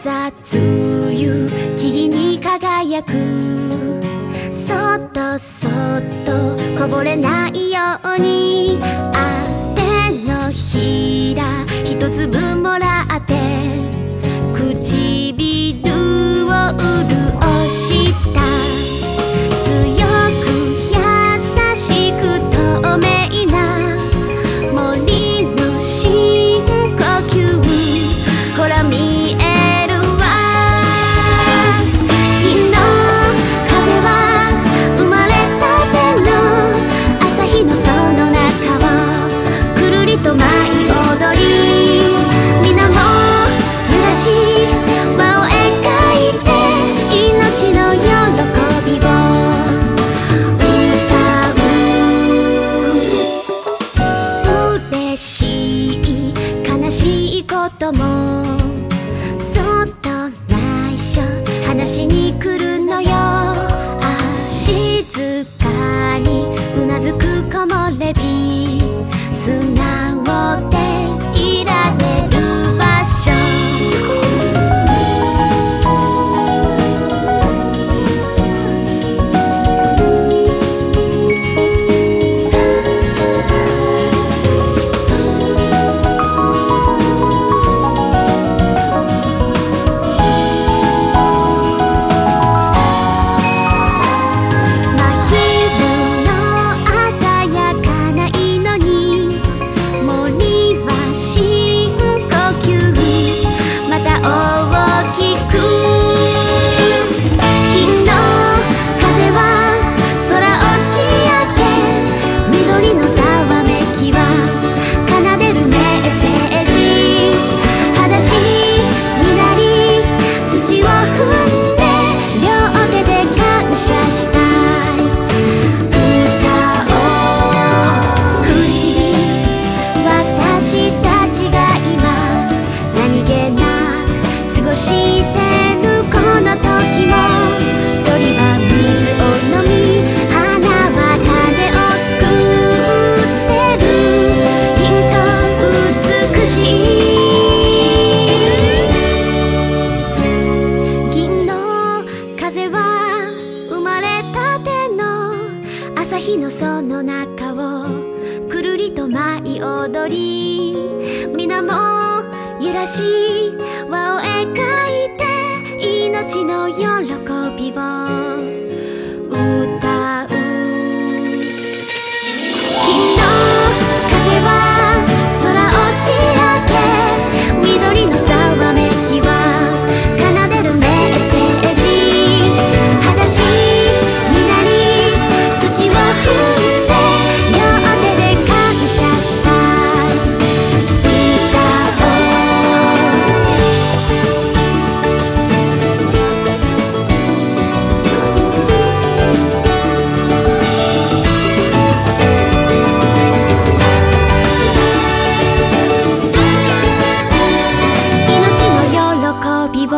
朝露霧に輝く。そっと溺れないように。あ雨のひだ一粒もらって。唇を潤した。強く優しく透明とも。そっと内緒。話しに来る日のその中をくるりと舞い踊り。皆も揺らし輪を描いて命の喜びを。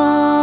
ば